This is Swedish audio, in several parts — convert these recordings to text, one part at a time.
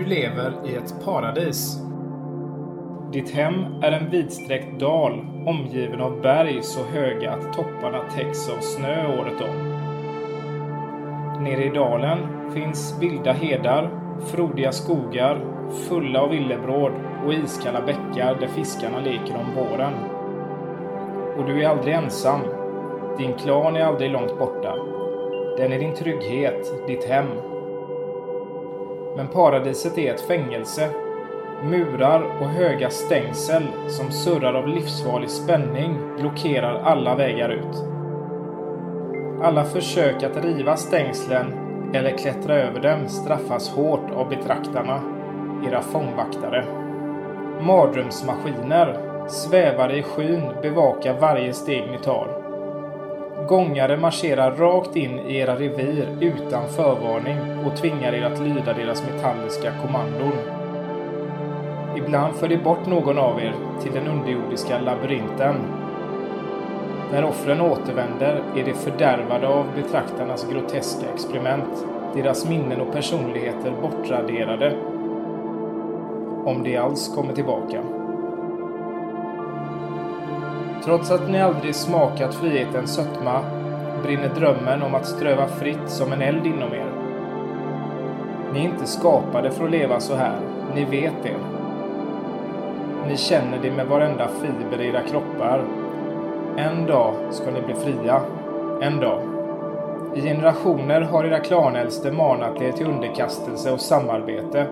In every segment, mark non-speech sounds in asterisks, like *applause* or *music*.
Du lever i ett paradis. Ditt hem är en vidsträckt dal omgiven av berg så höga att topparna täcks av snö året om. Nere i dalen finns vilda hedar, frodiga skogar, fulla av villebråd och iskalla bäckar där fiskarna leker om våren. Och du är aldrig ensam. Din klan är aldrig långt borta. Den är din trygghet, ditt hem. Men paradiset är ett fängelse. Murar och höga stängsel som surrar av livsfarlig spänning blockerar alla vägar ut. Alla försök att riva stängslen eller klättra över dem straffas hårt av betraktarna, era fångvaktare. Mardrömsmaskiner, svävare i skyn, bevakar varje steg ni tar. Gångare marscherar rakt in i era revir utan förvarning och tvingar er att lyda deras metalliska kommandon. Ibland för de bort någon av er till den underjordiska labyrinten. När offren återvänder är de fördärvade av betraktarnas groteska experiment, deras minnen och personligheter bortraderade. Om de alls kommer tillbaka. Trots att ni aldrig smakat frihetens sötma brinner drömmen om att ströva fritt som en eld inom er. Ni är inte skapade för att leva så här. Ni vet det. Ni känner det med varenda fiber i era kroppar. En dag ska ni bli fria. En dag. I generationer har era klanäldste manat er till underkastelse och samarbete.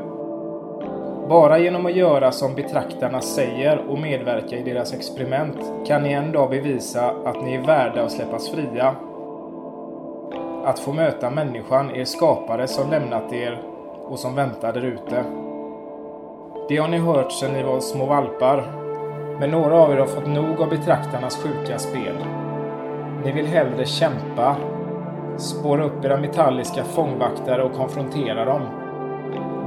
Bara genom att göra som betraktarna säger och medverka i deras experiment kan ni en dag bevisa att ni är värda att släppas fria. Att få möta människan, er skapare som lämnat er och som väntar där ute. Det har ni hört sedan ni var små valpar. Men några av er har fått nog av betraktarnas sjuka spel. Ni vill hellre kämpa, spåra upp era metalliska fångvaktare och konfrontera dem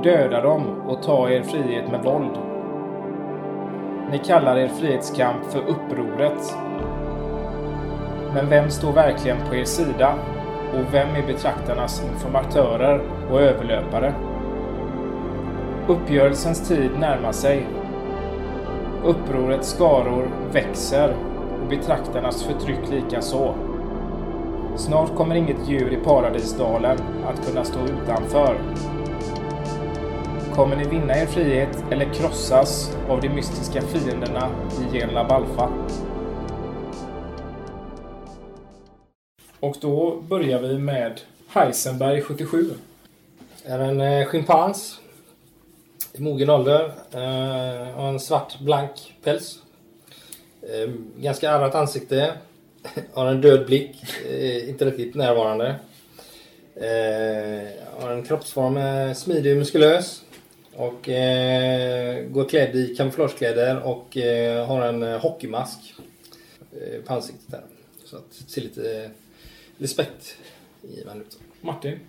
döda dem och ta er frihet med våld. Ni kallar er frihetskamp för upproret. Men vem står verkligen på er sida? Och vem är betraktarnas informatörer och överlöpare? Uppgörelsens tid närmar sig. Upprorets skaror växer och betraktarnas förtryck likaså. Snart kommer inget djur i paradisdalen att kunna stå utanför. Kommer ni vinna er frihet eller krossas av de mystiska fienderna i Genla Balfa? Och då börjar vi med Heisenberg 77. är en eh, schimpans. I mogen ålder. Eh, har en svart blank päls. Eh, ganska ärrat ansikte. *laughs* har en död blick. Eh, inte riktigt närvarande. Eh, har en kroppsform eh, smidig och muskulös. Och eh, går klädd i kamouflagekläder och eh, har en eh, hockeymask eh, på ansiktet där. Så att det ser lite eh, respektingivande ut. Martin.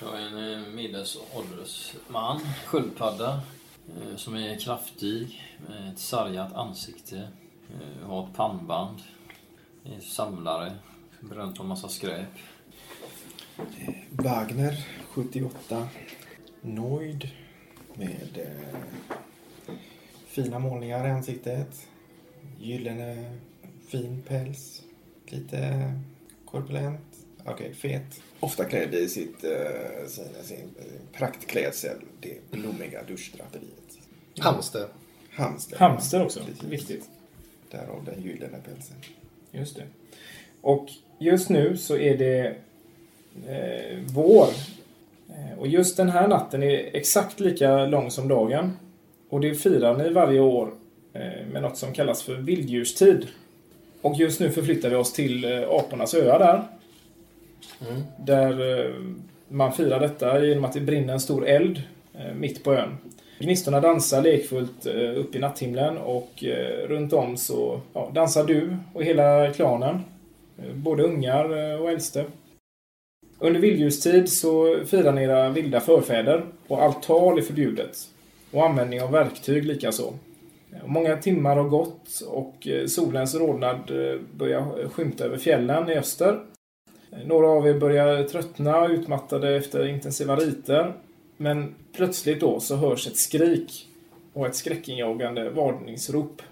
Jag är en eh, medelålders man, sköldpadda, eh, som är kraftig, med ett sargat ansikte, eh, har ett pannband, är samlare, bränt på massa skräp. Wagner 78. Noid med eh, fina målningar i ansiktet. Gyllene fin päls. Lite korpulent. Okej, fet. Ofta klädd i sitt, eh, sin, sin praktklädsel. Det blommiga duschdraperiet. Hamster. Hamster. Hamster också. Precis. Viktigt. Därav den gyllene pälsen. Just det. Och just nu så är det eh, vår. Eh, och just den här natten är exakt lika lång som dagen. Och det firar ni varje år eh, med något som kallas för vilddjurstid. Och just nu förflyttar vi oss till eh, Apornas öar där. Mm. Där man firar detta genom att det brinner en stor eld mitt på ön. Gnistorna dansar lekfullt upp i natthimlen och runt om så ja, dansar du och hela klanen. Både ungar och äldste. Under vildljustid så firar ni era vilda förfäder och allt tal är förbjudet. Och användning av verktyg likaså. Många timmar har gått och eh, solens rodnad eh, börjar eh, skymta över fjällen i öster. Några av er börjar tröttna, utmattade efter intensiva riter. Men plötsligt då så hörs ett skrik och ett skräckinjagande varningsrop.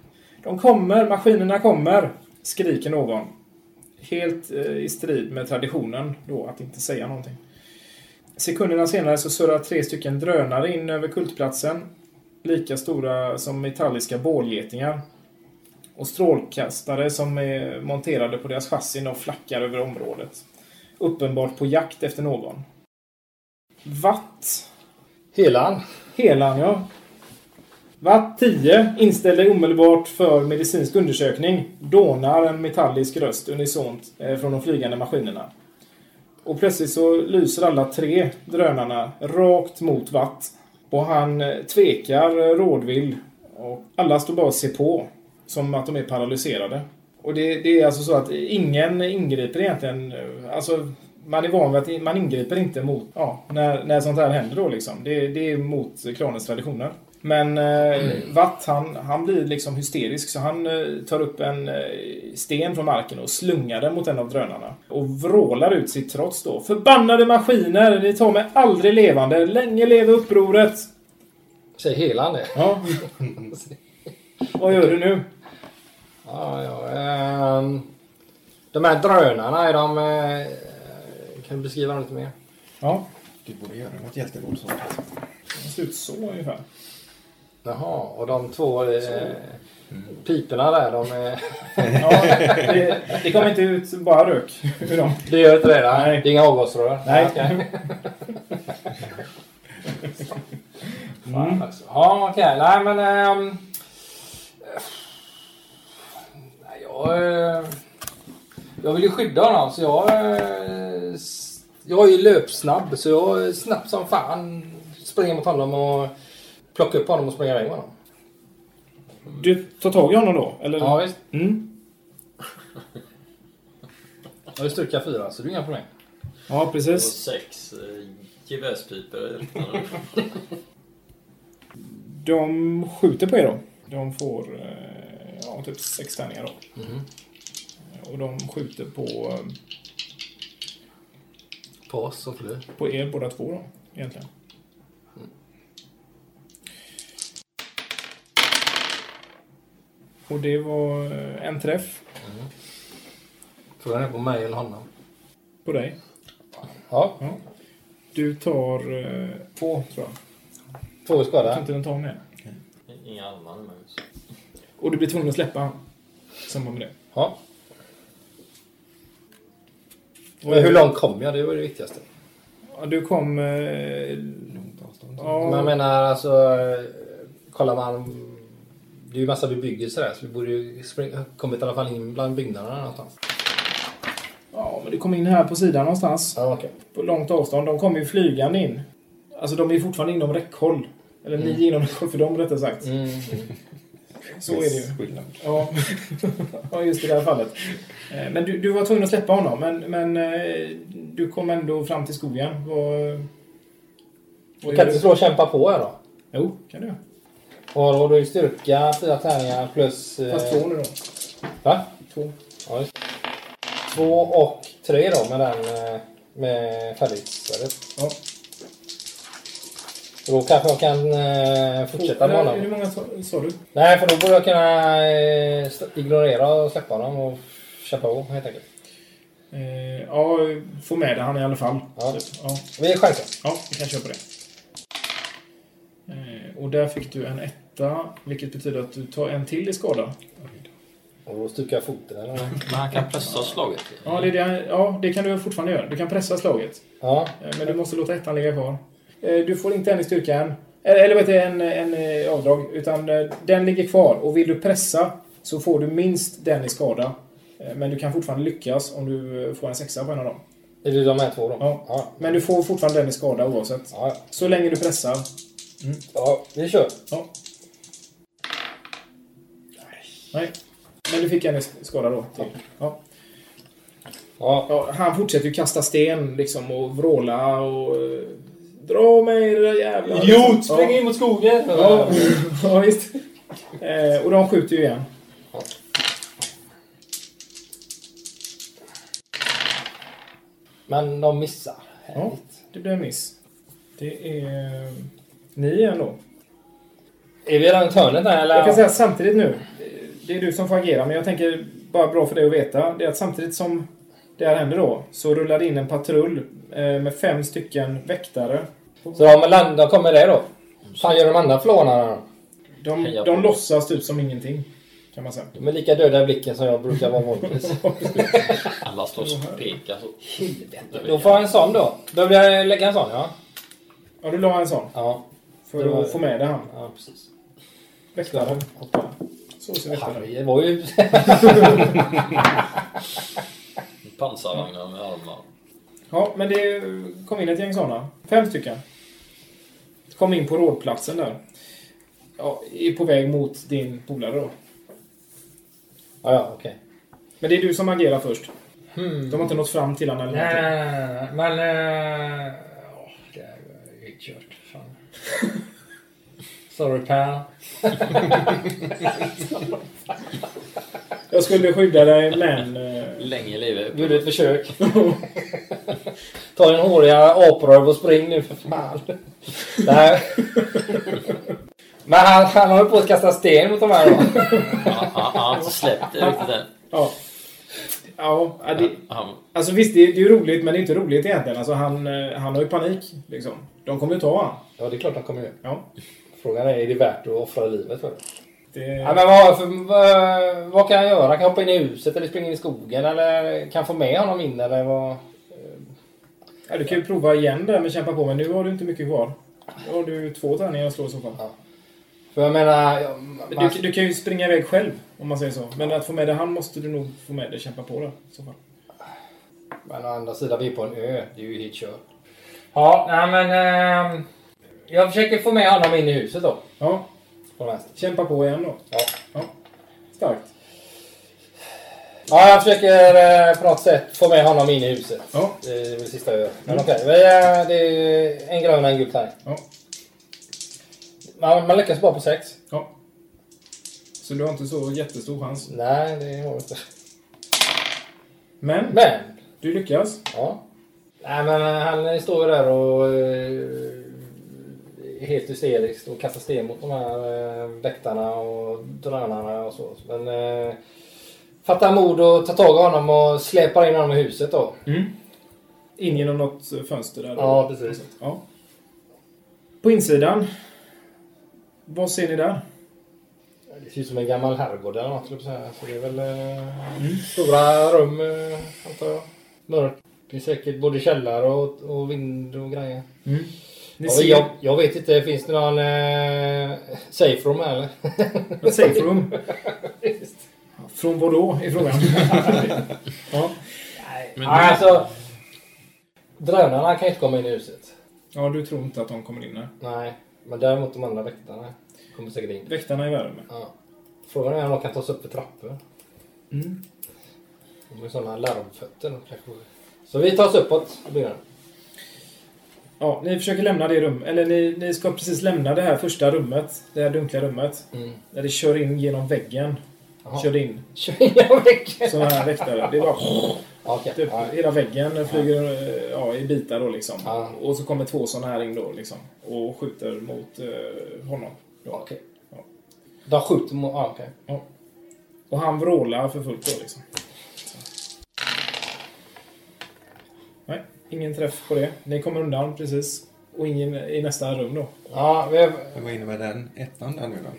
De kommer, maskinerna kommer, skriker någon. Helt eh, i strid med traditionen då att inte säga någonting. Sekunderna senare så surrar tre stycken drönare in över kultplatsen. Lika stora som metalliska bålgetingar. Och strålkastare som är monterade på deras chassin och flackar över området. Uppenbart på jakt efter någon. Watt. Helan. Helan, ja. Watt 10. inställer omedelbart för medicinsk undersökning. Dånar en metallisk röst unisont eh, från de flygande maskinerna. Och plötsligt så lyser alla tre drönarna rakt mot Watt. Och han eh, tvekar eh, rådvill. Och alla står bara och ser på. Som att de är paralyserade. Och det, det är alltså så att ingen ingriper egentligen. Alltså, man är van vid att man ingriper inte mot, ja, när, när sånt här händer då liksom. Det, det är mot klanens traditioner. Men eh, Watt, han, han blir liksom hysterisk så han eh, tar upp en eh, sten från marken och slungar den mot en av drönarna. Och vrålar ut sitt trots då. Förbannade maskiner! Ni tar mig aldrig levande! Länge leve upproret! Säger Helan det? Ja. Vad gör du nu? Ja, ja. ehm, de här drönarna, är de... eh, kan du beskriva dem lite mer? Ja, Du borde göra något hjälteråd sånt. det ser ut så ungefär. Jaha, och de två eh, piporna där, de är... *laughs* Ja, det, det kommer inte ut bara rök ur dem. Det gör inte det? Nej. Det är inga avgasrör? Nej. okej. *laughs* Fan också. Ja, okej. Nej, men... nej, jag... eh, jag vill ju skydda honom, så jag... eh, jag är ju löpsnabb, så jag är snabb som fan springer mot honom och plockar upp honom och springer iväg med honom. Du tar tag i honom då? Eller? Ja, visst. Mm. Jag ju styrka fyra, så det är inga problem. Ja, Och precis. sex eh, gevärspipor. *laughs* De skjuter på er då. De får eh, ja, typ sex tärningar då. Mhm. Och de skjuter på, På oss som flyr. på er båda två då, egentligen. Och det var eh, en träff Frågan är på mig eller honom. på dig. Ja, Ja. Du tar eh, två, tror jag. två i skada. inte den tar mer. Inga armar med. Och du blir tvungen att släppa han. Samma med det. Ja. Men hur långt kom jag? Det var det viktigaste. Ja, du kom... Eh, Långt avstånd. Men jag ja, menar alltså... eh, Kollar man... Det är ju massa bebyggelse där så vi borde ju spring- kommit i alla fall in bland byggnaderna någonstans. ja, men du kom in här på sidan någonstans. Ja, okej. På långt avstånd. De kommer ju flygande in. Alltså de är fortfarande inom räckhåll. Eller ni är inom räckhåll för dem rättare sagt. Mm. Så är det ju. Skillnad. Ja, ja just i det här fallet. Eh, Men du, du var tvungen att släppa honom. Men, men eh, du kom ändå fram till skogen. Vad, vad Kan du slå och kämpa på här då? Jo, kan du göra. Och då har du styrka, fyra tärningar plus... eh, Fast två nu då. Va? Två. Ja, just. Två och tre då med den... eh, Med färdigsvärdet. Ja. Och Då kanske jag kan eh, fortsätta med Hur honom. många sa, du? Nej, för då borde jag kunna eh, ignorera och släppa honom och köpa på helt enkelt. Eh, ja, få med det han i alla fall. Ja. Typ. Ja. Vi chansar. Ja, vi kan köra på det. Eh, och där fick du en etta, vilket betyder att du tar en till i skada. Och då stukar jag foten eller? Men han kan pressa slaget. Ja, det, det, ja, det kan du fortfarande göra. Du kan pressa slaget. Ja. Eh, men du måste låta ettan ligga kvar. Eh, du får inte en i styrka än. Eh, Eller vet du, en, en avdrag. Utan den ligger kvar. Och vill du pressa så får du minst den i skada. Men du kan fortfarande lyckas om du får en sexa på en av dem. Är det de här två då? Ja. Ja. Men du får fortfarande den i skada oavsett. Ja, Så länge du pressar. ja vi kör. Ja. Nej. Men du fick en i skada då. Till. Ja. Ja. Ja, han fortsätter ju kasta sten liksom och vråla och... eh, Dra mig era jävlar. Idiot! Spring ja. in mot skogen! Ja, *laughs* ja visst. Eh, och de skjuter ju igen. Men de missar. Ja, det blir en miss. Det är ni igen då. Är vi runt hörnet här eller? Jag kan säga samtidigt nu. Det är du som får agera, men jag tänker bara bra för dig att veta. Det är att samtidigt som det här händer då, så rullar det in en patrull eh, med fem stycken väktare. Så de, land, de kommer det då? Fan gör de andra flånarna? De, de låtsas typ som ingenting. Kan man säga. De är lika döda i blicken som jag brukar vara vanligtvis. *laughs* Alla slåss och pekar så. Då får jag en sån då. Behöver jag lägga en sån ja? Ja, du la en sån. Ja, För var- att få med det han. ja precis. Väktaren. Det var ju... *laughs* Pansarvagnar med armar. Ja, men det kom in ett gäng sådana. Fem stycken. Kom in på rådplatsen där. Ja, är på väg mot din polare då. Ja, ja, okej. Men det är du som agerar först. Hmm. De har inte nått fram till honom eller Nej, någonting. nej, nej, nej, men... eh, åh, det är ju helt kört. Fan. *laughs* Sorry pal. Jag skulle skydda dig, men... eh, Länge leve. Gjorde ett försök. *laughs* Ta din håriga apröv och spring nu för fan. Nej. Men han, han håller på att kasta sten mot de här då. Han har inte släppt det riktigt än. Ja. Ja, det, alltså visst, det, det är ju roligt, men det är inte roligt egentligen. Alltså, han, eh, han har ju panik. Liksom. De kommer ju ta han. Ja, det är klart han kommer ju. Ja. Frågan är, är det värt att offra livet för det? Ja, men vad, för, vad, vad kan jag göra? Kan jag hoppa in i huset eller springa in i skogen? Eller kan jag få med honom in eller vad? ja, du kan ju prova igen där med kämpa på, men nu har du inte mycket kvar. Nu har du två tärningar att slå i så fall. För jag menar... Jag, man, Du, du kan ju springa iväg själv, om man säger så. Men att få med det han måste du nog få med dig kämpa på det. I så fall. men å andra sidan, vi är på en ö. Det är ju helt kört. Ja, nej men... ehm, jag försöker få med honom in i huset då. Ja, På vänster. kämpa på igen då. Ja. ja. Starkt. Ja, jag försöker eh, på något sätt få med honom in i huset. Ja. Det är väl det sista jag gör. Men okej, vi, eh, det är en grön och en gul tärning. Ja. Man, man lyckas bara på sex. ja. Så du har inte så jättestor chans. Nej, det har jag inte. Men, Men, du lyckas. ja. Nej, men han står ju där och eh, helt hysteriskt och kastar sten mot de här eh, väktarna och drönarna och så. Men eh, fattar mod och tar tag i honom och släpar in honom i huset då. Mm. In genom något fönster där. då. Ja, precis. Ja. På insidan. Vad ser ni där? Det ser ut som en gammal herrgård eller något. Så det är väl eh, stora rum, eh, antar jag. Mörkt. Det är säkert både källare och, och vind och grejer. Mm. Ser jag, jag vet inte, finns det någon eh, safe room här eller? ett safe room. Från vad då, är frågan. *laughs* ja. Men Nej, alltså. Drönarna kan ju inte komma in i huset. ja, du tror inte att de kommer in här. Nej, men däremot de andra väktarna kommer säkert in. Väktarna i värme. Ja. Frågan är om de kan ta sig upp för trappor. Mm. De har ju sådana larvfötter. Så vi tar oss uppåt i byggnaden. Ja, ni försöker lämna det rum. Eller ni, ni ska precis lämna det här första rummet. Det här dunkla rummet. Mm. Där det kör in genom väggen. Jaha. Kör in Kör in genom väggen. sådana här väktare. Det är bara... Okej. Typ, Ja. Hela väggen flyger eh, ja, i bitar då liksom. Ja. Och så kommer två sådana här in då liksom. Och skjuter mot eh, honom. Okej. Ja. De skjuter mot... Ah, okej. Ja. Och han vrålar för fullt då liksom. Så. Nej, ingen träff på det. Ni kommer undan precis. Och ingen i nästa rum då. Ja, vi vad innebär den ettan där nu då?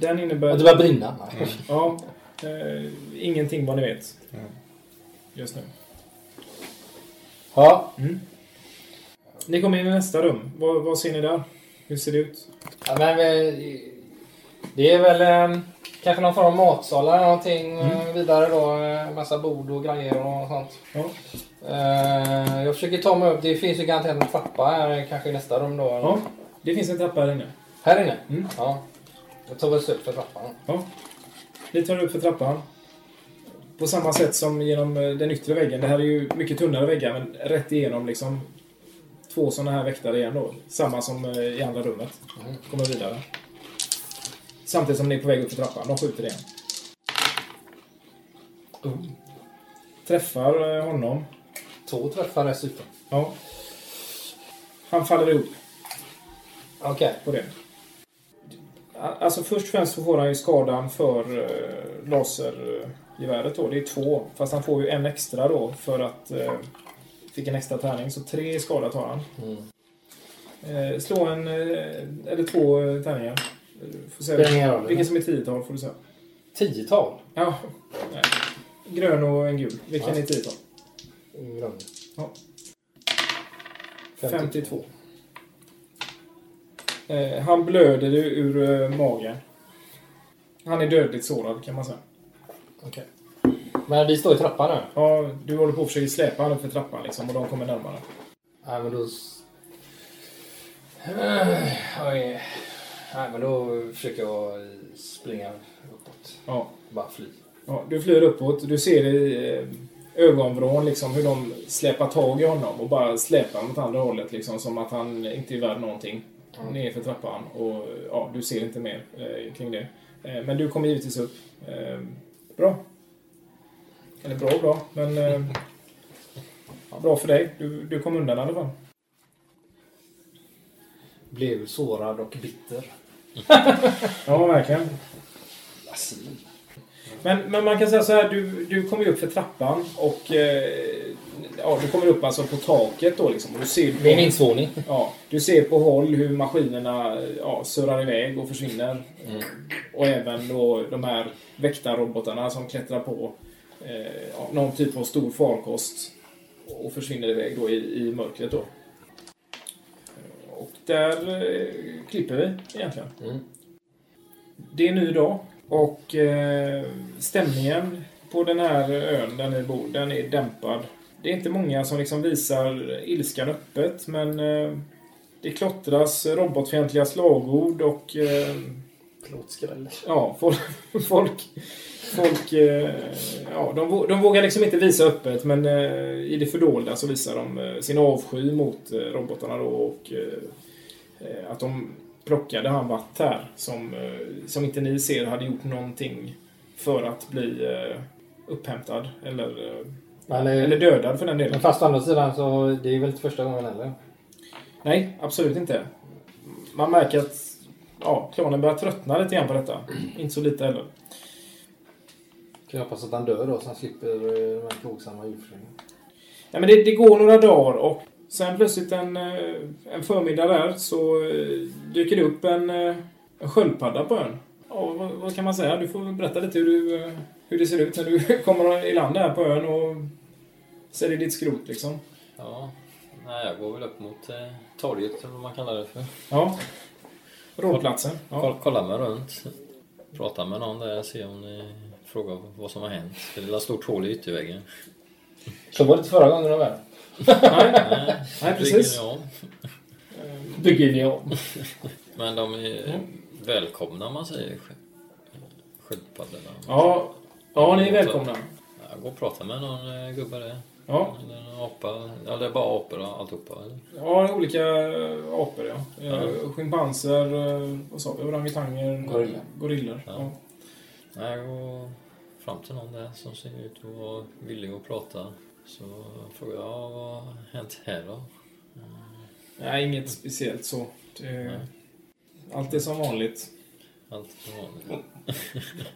Den innebär... Och det börjar brinna. Mm. Ja. Eh, ingenting vad ni vet Ja. just nu. Ja. Mm. Ni kommer in i nästa rum. Vad, vad ser ni där? Hur ser det ut? ja men vi... Det är väl eh, kanske någon form av matsal eller någonting eh, vidare då. Eh, massa bord och grejer och sånt. Ja. Eh, jag försöker ta mig upp. Det finns ju garanterat en trappa här kanske i nästa rum då. eller? ja. Det finns en trappa här inne. Här inne? Mm. Ja. Jag tar väl upp för trappan. Ja. Ni tar upp för trappan. På samma sätt som genom eh, den yttre väggen. Det här är ju mycket tunnare väggar, men rätt igenom liksom två sådana här väktare igen då. Samma som eh, i andra rummet. Mm. Kommer vidare. Samtidigt som ni är på väg upp för trappan. De skjuter igen. Oh. Träffar honom. Två träffar dessutom. Ja. Han faller ihop. Okej. på det. Alltså först och främst så får han ju skadan för eh, lasergeväret då. Det är två. Fast han får ju en extra då för att... Eh, fick en extra tärning. Så tre skada tar han. Mm. Eh, slå en... Eh, eller två eh, tärningar. Eh, Får Spelar se. roll. Vilken som är tiotal får du säga. Tiotal? Ja. Nej. Grön och en gul. Vilken är tiotal? Grön. Ja. 52. 52. Eh, han blöder ur, eh, magen. Han är dödligt sårad kan man säga. Okej. Men vi står i trappan nu. Ja, du håller på att försöka släpa honom för trappan liksom och de kommer närmare. Nej, men då... s- Eh, Oj. Nej, men då försöker jag springa uppåt. Ja. Bara fly. ja du flyr uppåt. Du ser i eh, ögonvrån liksom hur de släpar tag i honom och bara släpar honom åt andra hållet liksom som att han inte är värd någonting. Mm. Ner för trappan och ja, du ser inte mer eh, kring det. Eh, men du kommer givetvis upp. Eh, bra. Eller bra och bra, men eh, bra för dig. Du, du kom undan i alla fall. Blev sårad och bitter. *laughs* Ja, verkligen. Men, men man kan säga så här, du, du kommer ju upp för trappan och eh, ja, du kommer upp alltså på taket då liksom. Och du ser Det är min svåning. Ja, du ser på håll hur maskinerna ja, surrar iväg och försvinner. Och även då de här väktarrobotarna som klättrar på eh, ja, någon typ av stor farkost och försvinner iväg då i, i mörkret då. Och där eh, klipper vi egentligen. Mm. Det är en ny dag och eh, stämningen på den här ön där ni bor, den är dämpad. Det är inte många som liksom visar ilskan öppet, men eh, det klottras robotfientliga slagord och eh, Plåtskräll. ja, folk, folk, folk eh, ja, de, de vågar liksom inte visa öppet, men eh, i det fördolda så visar de eh, sin avsky mot eh, robotarna då och eh, att de plockade han Watt här som, eh, som inte ni ser hade gjort någonting för att bli eh, upphämtad eller, Men, eh, eller dödad för den delen. men fast å andra sidan så det är väl inte första gången heller. Nej, absolut inte. Man märker att ja, klanen börjar tröttna lite grann på detta. Inte så lite heller. Kan jag hoppas att han dör då så han slipper de här plågsamma djurförsöken. Ja, men det, det går några dagar och sen plötsligt en, eh, en förmiddag där så eh, dyker det upp en, eh, en sköldpadda på ön. Ja, vad, vad kan man säga? Du får berätta lite hur, du, hur det ser ut när du *laughs* kommer i land här på ön och säljer ditt skrot liksom. Ja, nej, jag går väl upp mot eh, torget eller vad man kallar det för. Ja. Rådplatsen. Ja. kolla mig runt. Prata med någon där, se om ni frågar vad som har hänt. Det är ett stort hål i ytterväggen. Så var det förra gången de var Nej, Nej, nej, precis. bygger ni om. Bygger ni om? Men de är välkomna om man säger sk- sköldpaddorna. Ja, ja, ni är välkomna. Jag går och pratar med någon eh, gubbe där. Ja, Eller en apa. Ja, det är bara apor och alltihopa. eller? ja olika eh, apor ja. Ja. ja. Schimpanser, eh, vad sa vi, orangutanger, Gorilla. gorillor. Ja. Ja. Nej, Jag går fram till någon där som ser ut att vara villig att prata. Så frågar jag vad har hänt här då? Nej, inget speciellt så. Det, allt är som vanligt. Allt som vanligt. *laughs*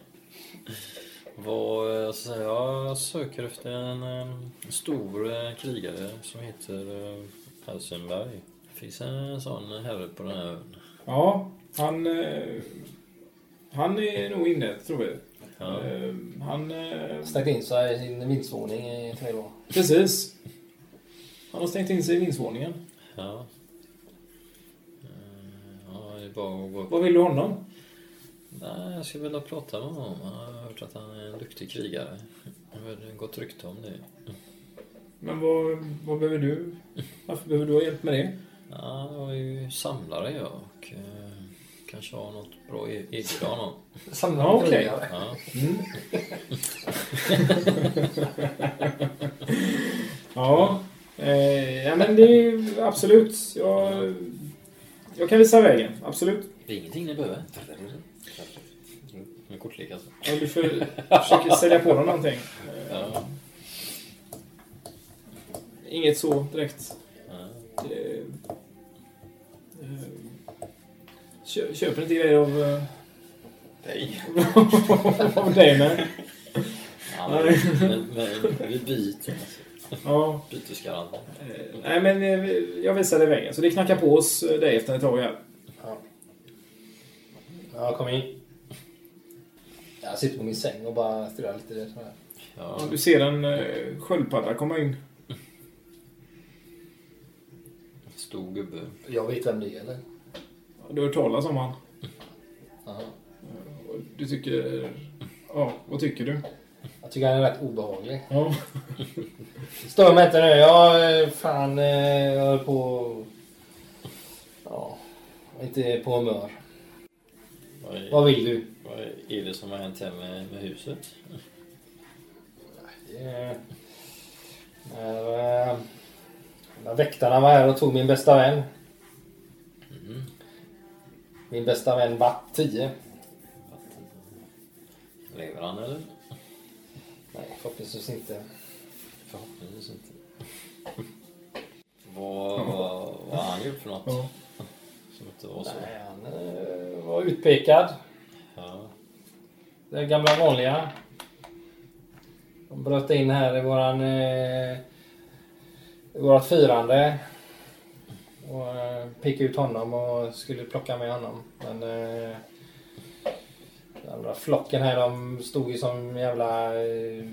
Vad, eh, jag, jag söker efter en, eh, stor eh, krigare som heter eh, Helsingberg. Det finns en sån herre på den här ön. Ja, han, eh, han är nog inne, tror vi. Ja. Eh, Han... eh, Stängt in sig i sin vindsvåning i tre dagar. Precis. Han har stängt in sig i vindsvåningen. Ja. Eh, Ja, det är bara att gå upp. Vad vill du honom? Nej, jag skulle vilja prata med honom. Jag har hört att han är en duktig krigare. Jag har gått rykte om det. Men vad, vad behöver du? Varför behöver du ha hjälp med det? Ja, jag är ju samlare jag och eh, kanske har något bra e- erbjuda honom. *laughs* Samla Ja, okej. krigare. Ja. *laughs* Ja, eh, ja men det är absolut. Jag, jag kan visa vägen. Absolut. Det är ingenting ni behöver. Med kortlek alltså. Om du för, försöker sälja på dem någonting. Eh, Ja. Inget så direkt. Ja. Det, eh, Kö, köper inte grejer av, eh, Nej. *laughs* av dig med. Ja, men, men, men vi byter. Ja. Bytesgaranti. Eh, Nej, men eh, jag visar dig vägen. Så det knackar på oss eh, dig efter ett tag här. Ja. Ja, kom in. Jag sitter på min säng och bara stirrar lite. där. Ja, Ja, du ser en eh, sköldpadda komma in. stor gubbe. Jag vet vem det är eller? Du har hört talas om han. Jaha. Och Du tycker... Ja, vad tycker du? Jag tycker han är rätt obehaglig. Ja. Stör mig inte nu. Jag eh, fan eh, jag håller på... Ja, inte på humör. Vad är, Vad vill du? vad är det som har hänt här med, med huset? Eh, När, eh, när väktarna var här och tog min bästa vän. Min bästa vän var 10. Lever han eller? Nej, förhoppningsvis inte. Förhoppningsvis inte. vad, vad, vad har han gjort för något? ja. Som inte var så? Nej, han eh, var utpekad. Ja. Det gamla vanliga. De bröt in här i våran... Eh, i vårat firande. Och eh, ut honom och skulle plocka med honom. Men... Eh, den andra flocken här de stod ju som jävla eh,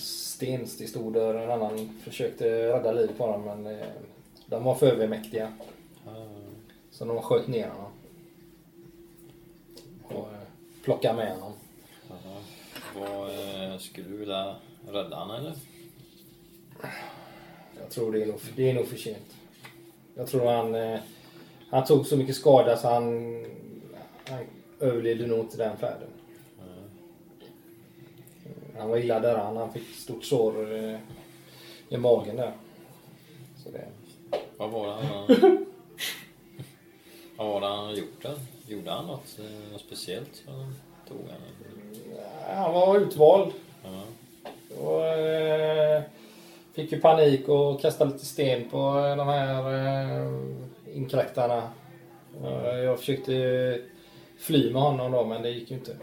stenstistoder. En annan försökte rädda liv på dem men eh, de var för övermäktiga. Ja. Så de sköt ner honom. Och eh, plockade med honom. Ja. Vad, eh, skulle du vilja rädda han eller? Jag tror det är nog, det är nog för sent. Jag tror han, eh, han tog så mycket skada så han, han överlevde nog inte den färden. Han var illa däran. Han fick stort sår eh, i magen där. Så det, Vad var det han... *laughs* vad var det han gjort då? Gjorde han något, eh, något speciellt? Så tog han en- han var utvald. ja. Och, eh, fick ju panik och kastade lite sten på eh, de här eh, inkräktarna. Eh, jag försökte fly med honom då men det gick ju inte.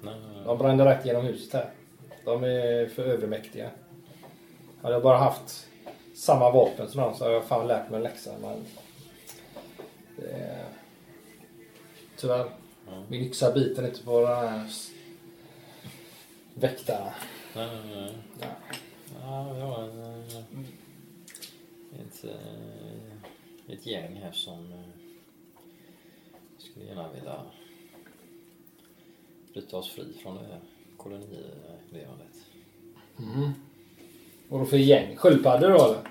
Nej, nej, De brände rätt genom huset här. De är för övermäktiga. Hade jag bara haft samma vapen som de så hade jag fan lärt mig en läxa. Men är... Tyvärr. Ja. Min yxa biter inte på den här väktarna. nej, nej, nej. Ja. Ja, vi har en, eh, ett, eh, ett gäng här som eh, skulle gärna vilja bryta oss fri från det här kolonilevandet. Mm. Vadå för gäng? Sköldpaddor då eller?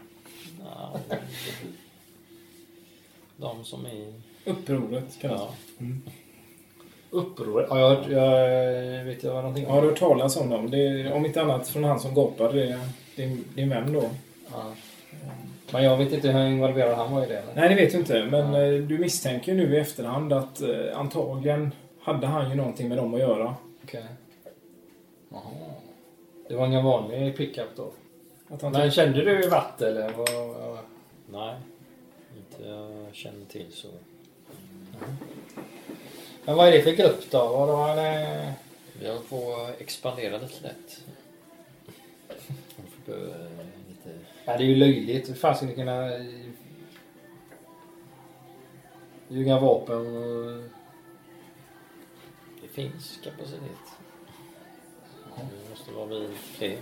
Ja, de som är... Upproret kallas Ja, det. Uppror? Ja, jag, jag vet jag vad någonting Ja, du har talas om dem. Det om inte annat från han som gapade. Det är din, din vän då. Ja. Men jag vet inte hur involverad han var i det. Eller? Nej, det vet du inte. Men Ja. eh, du misstänker ju nu i efterhand att eh, antagligen hade han ju någonting med dem att göra. Okej. Jaha. Det var ingen vanlig pickup då? Men kände du vatt eller? Vad- nej, inte jag känner till så. Men vad är det för grupp då? Var det? Vi håller på att expandera lite lätt. Lite... Ja, det är ju löjligt. Hur fan ska ni kunna... Ljuga vapen och... Det finns kapacitet. Vi måste vara vi fler.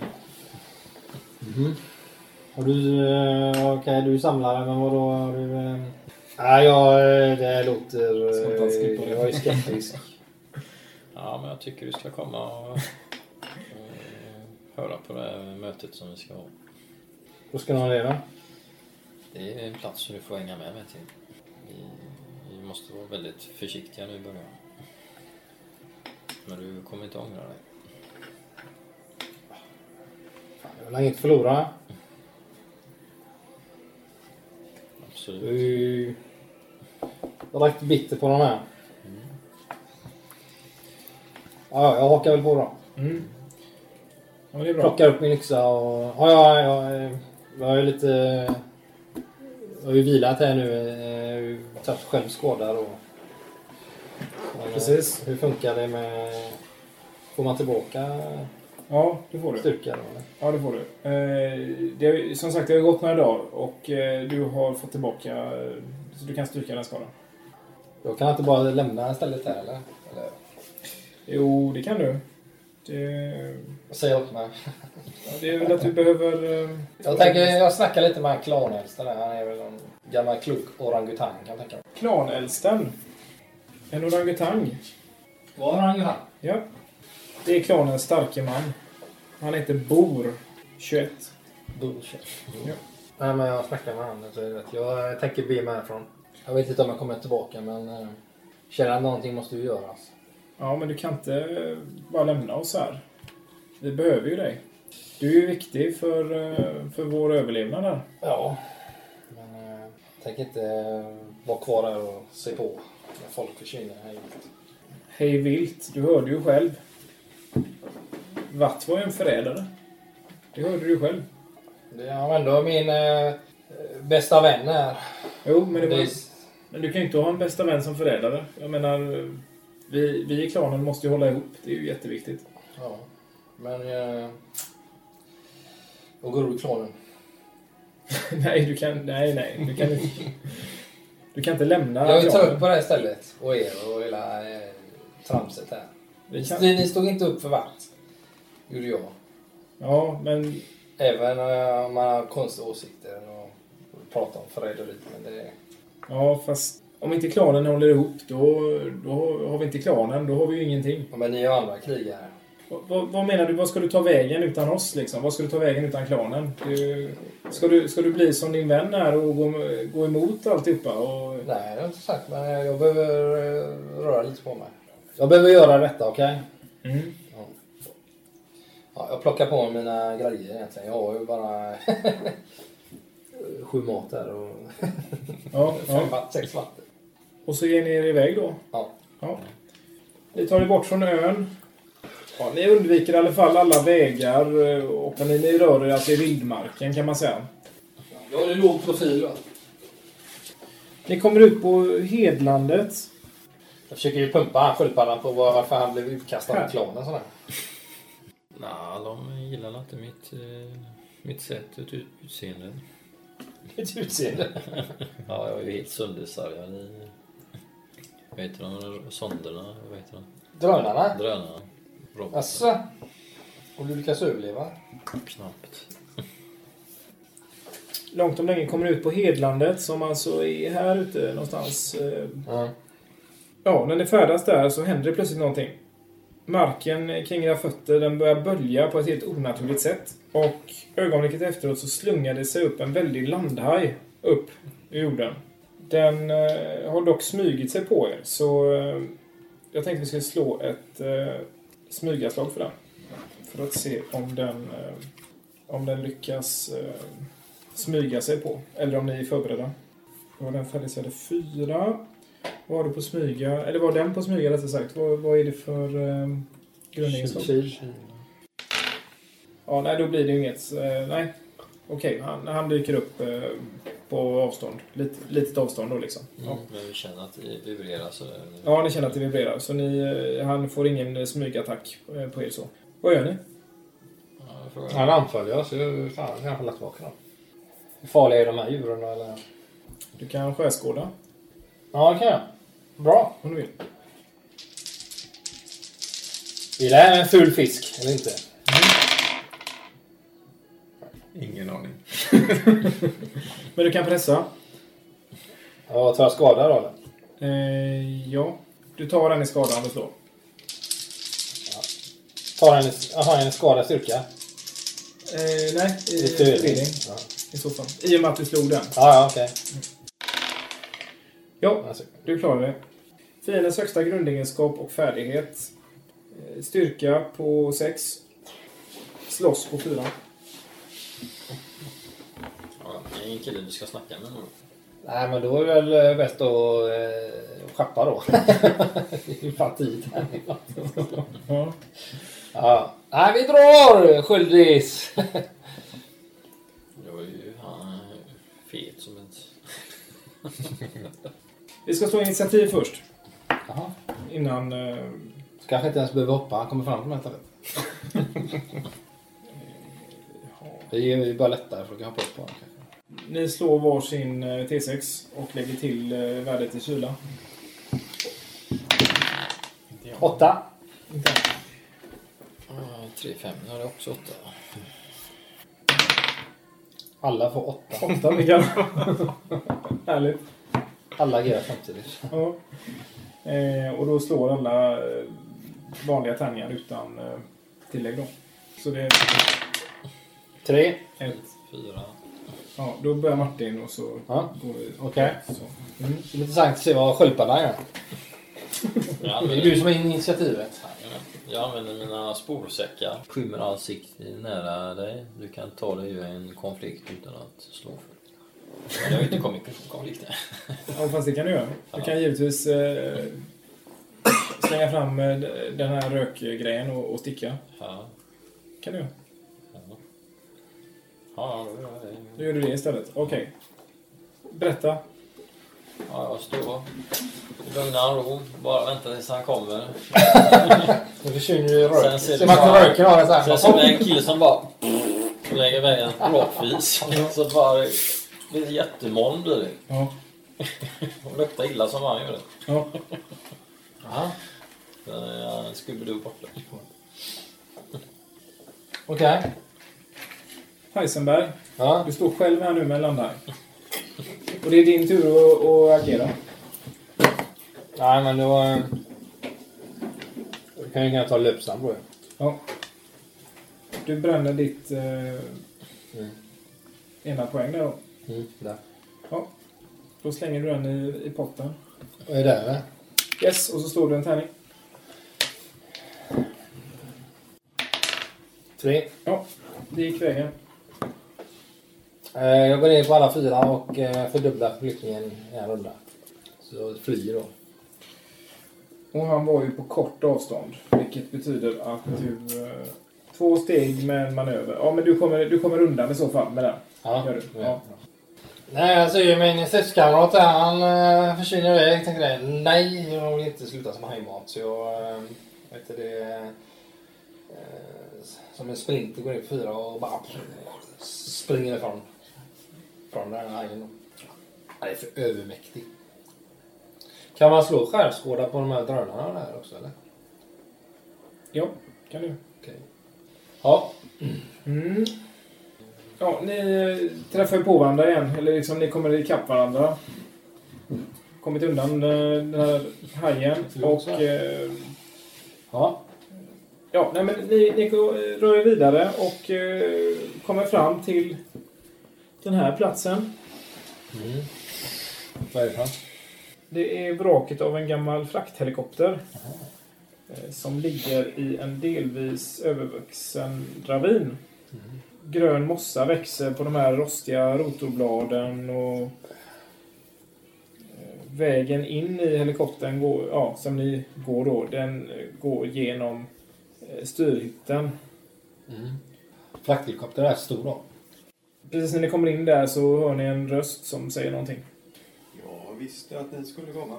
Har du... eh, Okej, du är samlare, men vadå? Har du... eh, Nej, jag... eh, Det låter... Eh, det. Jag är skeptisk. Ja, men jag tycker du ska komma och, och höra på det här mötet som vi ska ha. Då ska någon det då? Det är en plats som du får hänga med mig till. Vi, vi måste vara väldigt försiktiga nu i början. Men du kommer inte ångra dig. Jag har inget att förlora. Absolut. Du. Jag är rätt bitter på de här. Ja, jag hakar väl på då. Mm. Ja, det är bra. Plockar upp min yxa och... Ja, ja, ja. eh, Jag är lite... Jag har ju vilat här nu. eh, Jag har ju tagit själv skada och... Precis. Hur funkar det med... Får man tillbaka Ja, det får du. styrka då? Ja, det får du. Eh, det har, som sagt, det har gått några dagar och eh, du har fått tillbaka... Så du kan stryka den skadan. Jag kan inte bara lämna stället där eller? eller Jo, det kan du. Det, säga åt mig. ja, det är väl att du behöver... eh, Jag tänker, jag snackar lite med klanäldsten där. Han är väl en gammal klok orangutang kan jag tänka mig. Klanäldsten. En orangutang. Var orangutang? Ja. Det är klanens starke man. Han heter Bor. 21. Bullshit. Ja. Nej men jag snackar med honom. Så det rätt. jag tänker be mig härifrån. Jag vet inte om jag kommer tillbaka men... eh, Känner att någonting måste ju göras. Ja, men du kan inte eh, bara lämna oss här. Vi behöver ju dig. Du är ju viktig för, eh, för vår överlevnad här. Ja. Men eh, jag tänker inte eh, vara kvar där och se på när folk försvinner här ute. Hej vilt, du hörde ju själv. Watt var ju en förrädare. Det hörde du själv. Det är ändå min eh, bästa vän här. Jo, men, det var, men du kan ju inte ha en bästa vän som förrädare. Jag menar, vi, vi i klanen måste ju hålla ihop. Det är ju jätteviktigt. Ja. Men... Eh, vad går i klanen? *laughs* nej, du kan, nej, nej. Du kan inte, du kan inte lämna Jag vill ta upp på det här stället och er och hela eh, tramset här. Kan, Ni, ni stod inte upp för vart. Gjorde jag. ja, men Även om man har konstiga åsikter och pratar om förräderi. Men det, Ja, fast om inte klanen håller ihop då, då har vi inte klanen. Då har vi ju ingenting. ja, men ni är andra krigare. Vad, vad, menar du? Vad ska du ta vägen utan oss liksom? Vad ska du ta vägen utan klanen? Du, ska, du, ska du bli som din vän här och gå, gå emot alltihopa? Och, Nej, det har jag inte sagt. Men jag behöver eh, röra lite på mig. Jag behöver göra detta, okej? mm. Ja, jag plockar på mig mina grejer egentligen. Jag har ju bara *laughs* sju mat där och ja, *laughs* fem, ja. vatt- sex vatten. Och så ger ni er iväg då? Ja. ja. Ni tar er bort från ön. Ja, ni undviker i alla fall alla vägar eh, och ni, ni rör er alltså i vildmarken kan man säga. Jag har en låg profil va? Ni kommer ut på hedlandet. Jag försöker ju pumpa han sköldpaddan på var- varför han blev utkastad ur klanen sådär. Nej, de gillar inte mitt, eh, mitt sätt och ut, utseende. *laughs* Mitt utseende. *laughs* Ja, jag är ju helt söndersargad i... Vad heter de? Sonderna? Vad heter de? Drönarna? Drönarna? Robotar? Asså? Och du lyckas överleva? Knappt. *laughs* Långt om länge kommer ni ut på hedlandet som alltså är här ute någonstans. eh, Ja. Ja, när ni färdas där så händer det plötsligt någonting. Marken kring era fötter den börjar bölja på ett helt onaturligt sätt. Och ögonblicket efteråt så slungar det sig upp en väldig landhaj upp ur jorden. Den eh, har dock smugit sig på er, så eh, jag tänkte vi skulle slå ett eh, smygaslag för den. För att se om den, eh, om den lyckas eh, smyga sig på. Eller om ni är förberedda. Då var den färdigställde fyra. Vad har du på smyga? Eller vad har den på smyga rättare sagt? Vad, vad är det för eh, grundegenskap? Kil. Ja, nej, då blir det ju inget. Eh, nej. Okej, han, han dyker upp eh, på avstånd. Lite, litet avstånd då liksom. Ja. Mm. Men vi känner att det vibrerar så... ja, ni känner att det vibrerar. Så ni, eh, han får ingen eh, smygattack eh, på er så. Vad gör ni? Ja. Han anföljer oss. så Fan, jag kan lagt tillbaka dem. Hur farliga är de här djuren då, eller? Du kan skärskåda Ja, det kan jag. Bra. om du vill. Är det här en ful fisk eller inte? Ingen aning. *laughs* Men du kan pressa. Ja, tar jag skada då eller? Eh, ja. Du tar den i skadan och slår. Tar en, aha, en skada styrka? Eh, nej, i I förvirring Ja, i så fall. I och med att du slog den. ja, ja okej. Ja, Alltså, du klarar det. Fiendens högsta grundegenskap och färdighet. Eh, Styrka på 6. Slåss på 4. Ja, det är en kille du ska snacka med. Nej, men då är det väl eh, bäst att eh, schappa då. det är ju fan tid. *laughs* Ja. ja. Nej, vi drar! Sköldis! Jag är ju han fet som ett... *laughs* Vi ska slå initiativ först. Jaha. innan... eh, Så kanske inte ens behöver hoppa. Han kommer fram på det stället. Det är ju bara lättare för att hoppa upp på honom. Ni slår varsin eh, T6 och lägger till eh, värdet i kyla. Åtta. Inte än. Ah, 3, 5. Nu har jag också 8. Alla får åtta. Åtta Mikael. *laughs* Härligt. Alla agerar samtidigt. Ja. Eh, och då slår alla eh, vanliga tärningar utan eh, tillägg då. Så det är Tre. ett. 4. Ja, då börjar Martin och så Ja. går vi... Okej. Så. Mm. Det är intressant att se vad sköldpaddan gör. Det är du som har initiativet. jag använder mina sporsäckar. Skymmer all sikt nära dig. Du kan ta dig ur en konflikt utan att slå för Men jag har inte kommit konflikt än. Ja, fast det kan du göra. Du kan givetvis eh, slänga fram eh, den här rökgrejen och, och sticka. Ja. kan du göra. Ja, ja då gör jag det. Då gör du det istället. Okej. Berätta. Ja, jag står i lugn och ro. Bara väntar tills han kommer. Nu försvinner ju röken. Sen det man bara- röken har det så Sen här. ser jag en kille som bara lägger iväg en rakfis. Så bara det blir jättemoln blir det. Ja. *laughs* Och luktar illa som han gör det. ja. Ja. Sen är jag en Scooby-Doo borta. Okej. Heisenberg. Ja. Du står själv här nu med landar. Och det är din tur att, att agera. Nej, men då... eh, Då kan jag gärna ta löpsam på det. Ja. Du bränner ditt eh, Mm. ena poäng där då. Mm, där. Ja. Då slänger du den i, i potten. Och är det där, va? Yes, och så slår du en tärning. Tre. Ja, det gick vägen. Eh, Jag går ner på alla fyra och eh, fördubblar förflyttningen i en runda. Så flyr då. Och han var ju på kort avstånd. Vilket betyder att du... Eh, två steg med en manöver. Ja, men du kommer, du kommer undan i så fall med den. Gör du? Ja. Nej, ju min stridskamrat där. Han uh, försvinner iväg. Jag tänkte det. Nej, jag vill inte sluta som hajmat. Så jag... Uh, vet du, det... eh, som en sprinter går ner på fyra och bara springer ifrån. Från den här hajen. Han är för övermäktig. Kan man slå skärskåda på de här drönarna där också eller? Ja, kan du. Okej. Ja. Mm. Ja, ni eh, träffar ju på varandra igen. Eller liksom ni kommer ikapp varandra. Kommit undan eh, den här hajen. Och... Eh, Ja. ja, nej men ni, ni går- rör er vidare och eh, kommer fram till den här platsen. Mm. Vad är det för? Det är vraket av en gammal frakthelikopter. eh, Som ligger i en delvis övervuxen ravin. Grön mossa växer på de här rostiga rotorbladen och eh, vägen in i helikoptern går, ja, som ni går då, den går genom eh, styrhytten. Mm. Frakthelikopter är stor då. Precis när ni kommer in där så hör ni en röst som säger någonting. Jag visste att ni skulle komma.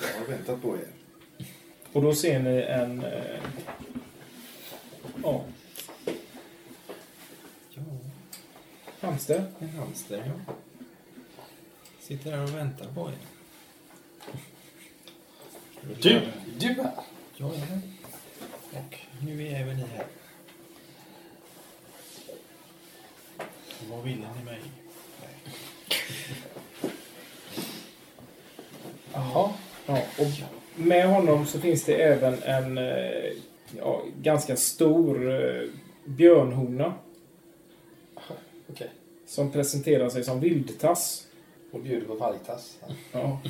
Jag har väntat på er. Och då ser ni en... Eh, Ja, hamster. en hamster, ja. Sitter här och väntar på er. Du! Du här! Ja, ja. Och nu är även ni här. Vad ville ni mig? Jaha. Ja, och med honom så finns det även en eh, ja, ganska stor eh, björnhona Okej. som presenterar sig som vildtass. Och bjuder på vargtass. Ja.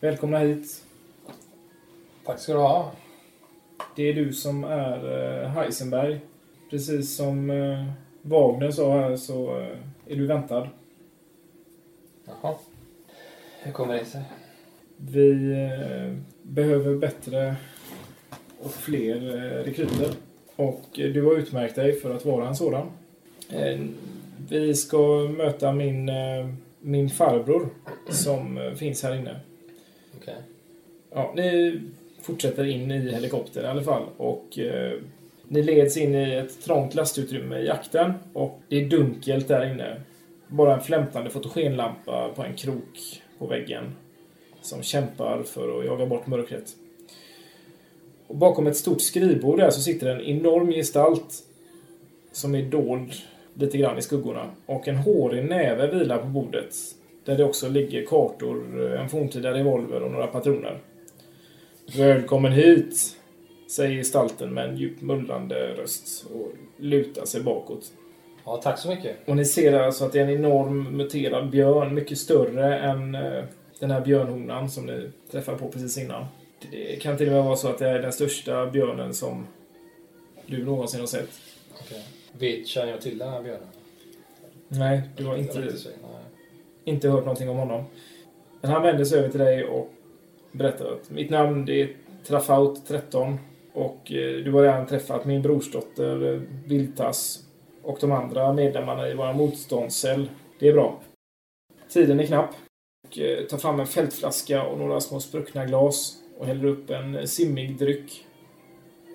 Välkomna hit. Tack ska du ha. Det är du som är eh, Heisenberg. Precis som eh, Wagner sa här så eh, är du väntad. Jaha. Hur kommer det sig? Vi eh, behöver bättre och fler rekryter. Och du har utmärkt dig för att vara en sådan. Eh, vi ska möta min eh, min farbror som eh, finns här inne. Okej. Ja, ni fortsätter in i helikoptern i alla fall och ni leds in i ett trångt lastutrymme i jakten och det är dunkelt där inne. Bara en flämtande fotogenlampa på en krok på väggen som kämpar för att jaga bort mörkret. Och bakom ett stort skrivbord där så sitter en enorm gestalt som är dold lite grann i skuggorna. Och en hårig näve vilar på bordet. Där det också ligger kartor, en forntida revolver och några patroner. Välkommen hit, säger gestalten med en djupt mullrande röst och lutar sig bakåt. Ja, tack så mycket. Och ni ser alltså att det är en enorm muterad björn, mycket större än eh, den här björnhonan som ni träffade på precis innan. Det kan till och med vara så att det är den största björnen som du någonsin har sett. Okej. Vet, känner jag till den här björnen? Nej, du har inte, inte hört någonting om honom. Men han vänder sig över till dig och berättar att mitt namn det är Trafaut 13 och eh, du har redan träffat min brorsdotter eh, Viltas och de andra medlemmarna i vår motståndscell. Det är bra. Tiden är knapp. Och, eh, tar fram en fältflaska och några små spruckna glas och häller upp en simmig dryck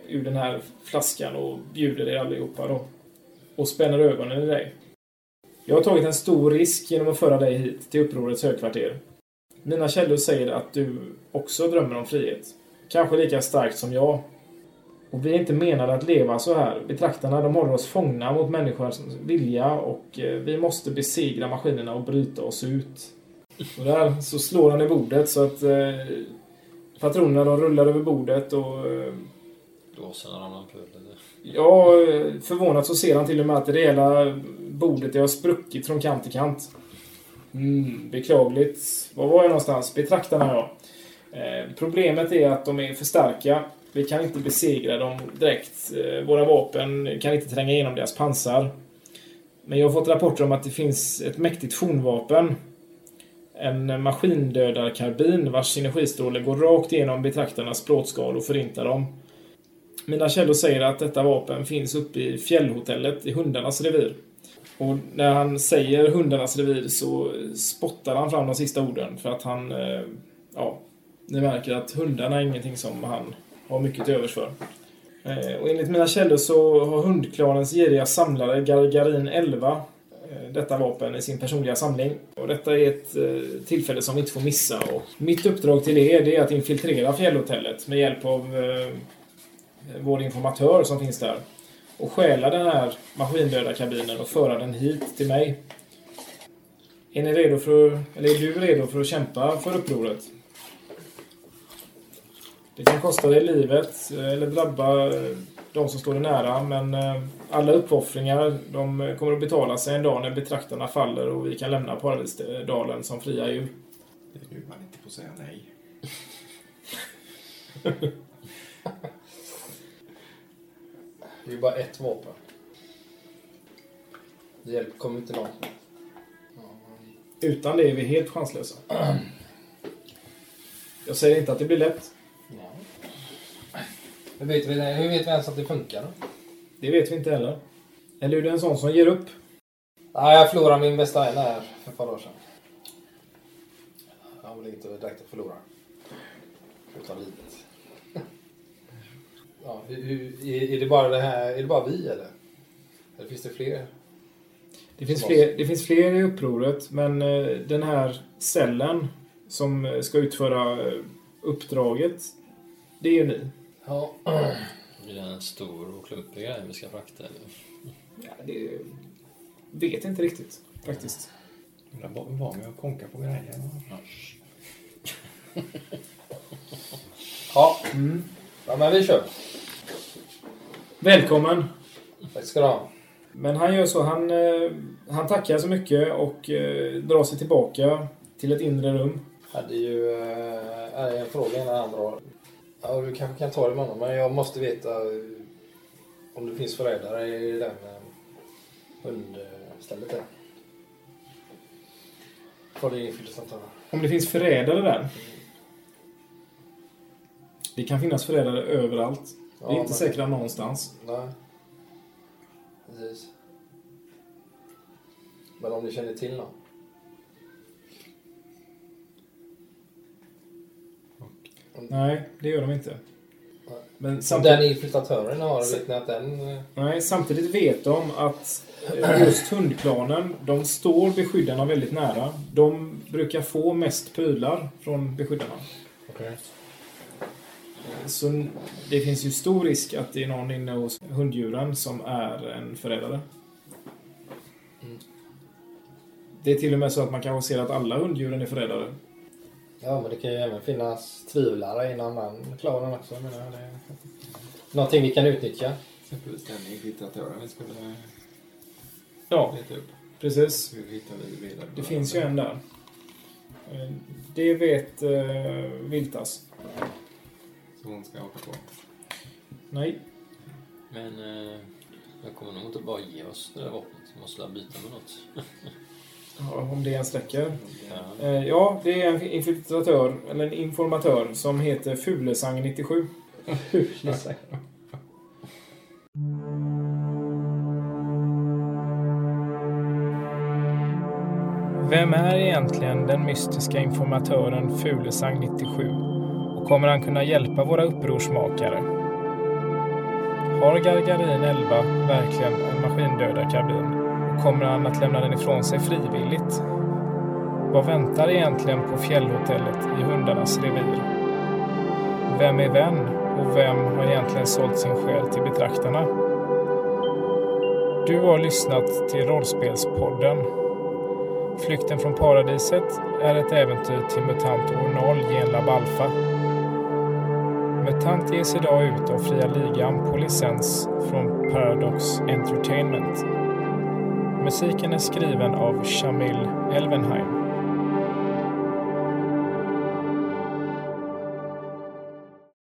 ur den här flaskan och bjuder er allihopa då. Och spänner ögonen i dig. Jag har tagit en stor risk genom att föra dig hit till upprorets högkvarter. Mina källor säger att du också drömmer om frihet. Kanske lika starkt som jag. Och vi är inte menade att leva så här. Betraktarna de håller oss fångna mot människans vilja och eh, vi måste besegra maskinerna och bryta oss ut. Och där så slår han i bordet så att eh, patronerna de rullar över bordet och Glasen ramlar omkull. eller? Ja, förvånat så ser han till och med att det hela bordet det har spruckit från kant till kant. Mm, beklagligt. Var var jag någonstans? Betraktarna, ja. Eh, problemet är att de är för starka. Vi kan inte besegra dem direkt. Eh, våra vapen kan inte tränga igenom deras pansar. Men jag har fått rapporter om att det finns ett mäktigt fornvapen. En maskindödarkarbin vars energistråle går rakt igenom betraktarnas plåtskal och förintar dem. Mina källor säger att detta vapen finns uppe i fjällhotellet i hundarnas revir. Och när han säger hundarnas revir så spottar han fram de sista orden för att han, eh, ja, ni märker att hundarna är ingenting som han har mycket till övers för. Eh, Och enligt mina källor så har hundklanens giriga samlare Gargarin 11 Eh, detta vapen i sin personliga samling. Och detta är ett eh, tillfälle som vi inte får missa. Och mitt uppdrag till er är att infiltrera fjällhotellet med hjälp av eh, vår informatör som finns där och stjäla den här maskindödarkabinen och föra den hit till mig. Är ni redo för, eller är du redo för att kämpa för upproret? Det kan kosta dig livet eller drabba de som står dig nära men eh, alla uppoffringar de kommer att betala sig en dag när betraktarna faller och vi kan lämna Paradisdalen som fria djur. Det är nu man inte får säga nej. *laughs* Det är ju bara ett vapen. Det hjälper kommer inte långt. Utan det är vi helt chanslösa. Jag säger inte att det blir lätt. Hur vet, vi, hur vet vi ens att det funkar då? Det vet vi inte heller. Eller är du en sån som ger upp? Nej, jag förlorade min bästa vän här för ett par år sedan. Han vill inte direkt att förlora. Utan livet. *laughs* Ja, hur, är, det bara det här, är det bara vi eller? Eller finns det fler? Det finns, fler, det finns fler i upproret, men eh, den här cellen som eh, ska utföra eh, uppdraget, det är ju ni. Ja. Det en stor och klumpig grej vi ska frakta? Eller? Ja, det vet inte riktigt, faktiskt. Jag var van med att konka på grejer. Ja. Ja. ja, men vi kör. Välkommen! Tack ska du ha. Men han gör så, han, eh, han tackar så mycket och eh, drar sig tillbaka till ett inre rum. hade ju äh, en fråga innan han drar. Ja, du kanske kan ta det med honom, men jag måste veta eh, om det finns förrädare i den hundstället där. Får det höra. Om det finns förrädare där? Det kan finnas förrädare överallt. Vi är Ja, inte men- säkra någonstans. Nej. Precis. Men om ni känner till någon? Nej, det gör de inte. Men Den samtidigt, infiltratören har, att den... eh, nej, samtidigt vet de att eh, just hundklanen, de står beskyddarna väldigt nära. De brukar få mest prylar från beskyddarna. Okej. Så det finns ju stor risk att det är någon inne hos hunddjuren som är en förrädare. Mm. Det är till och med så att man kanske ser att alla hunddjuren är förrädare. Ja, men det kan ju även finnas tvivlare inom den klanen också. Menar jag. Det är någonting vi kan utnyttja. Exempelvis den infiltratören vi skulle Ja, leta upp. precis. Hur hittar vi vidare? Det finns ju en där. Eh, Det vet uh, Viltas. Så hon ska åka på. Nej. Men eh, jag kommer nog inte bara ge oss det där vapnet. Vi måste byta med något. *laughs* Om det ens räcker. Ja. Eh, Ja, det är en infiltratör, eller en informatör, som heter Fulesang 97. *laughs* Vem är egentligen den mystiska informatören Fulesang 97? Och kommer han kunna hjälpa våra upprorsmakare? Har Gargarin 11 verkligen en maskindödarkarbin? Kommer han att lämna den ifrån sig frivilligt? Vad väntar egentligen på fjällhotellet i hundarnas revir? Vem är vän och vem har egentligen sålt sin själ till betraktarna? Du har lyssnat till Rollspelspodden. Flykten från paradiset är ett äventyr till MUTANT år 0 Genlab Alpha. MUTANT ges idag ut av Fria Ligan på licens från Paradox Entertainment. Musiken är skriven av Shamil Elvenheim.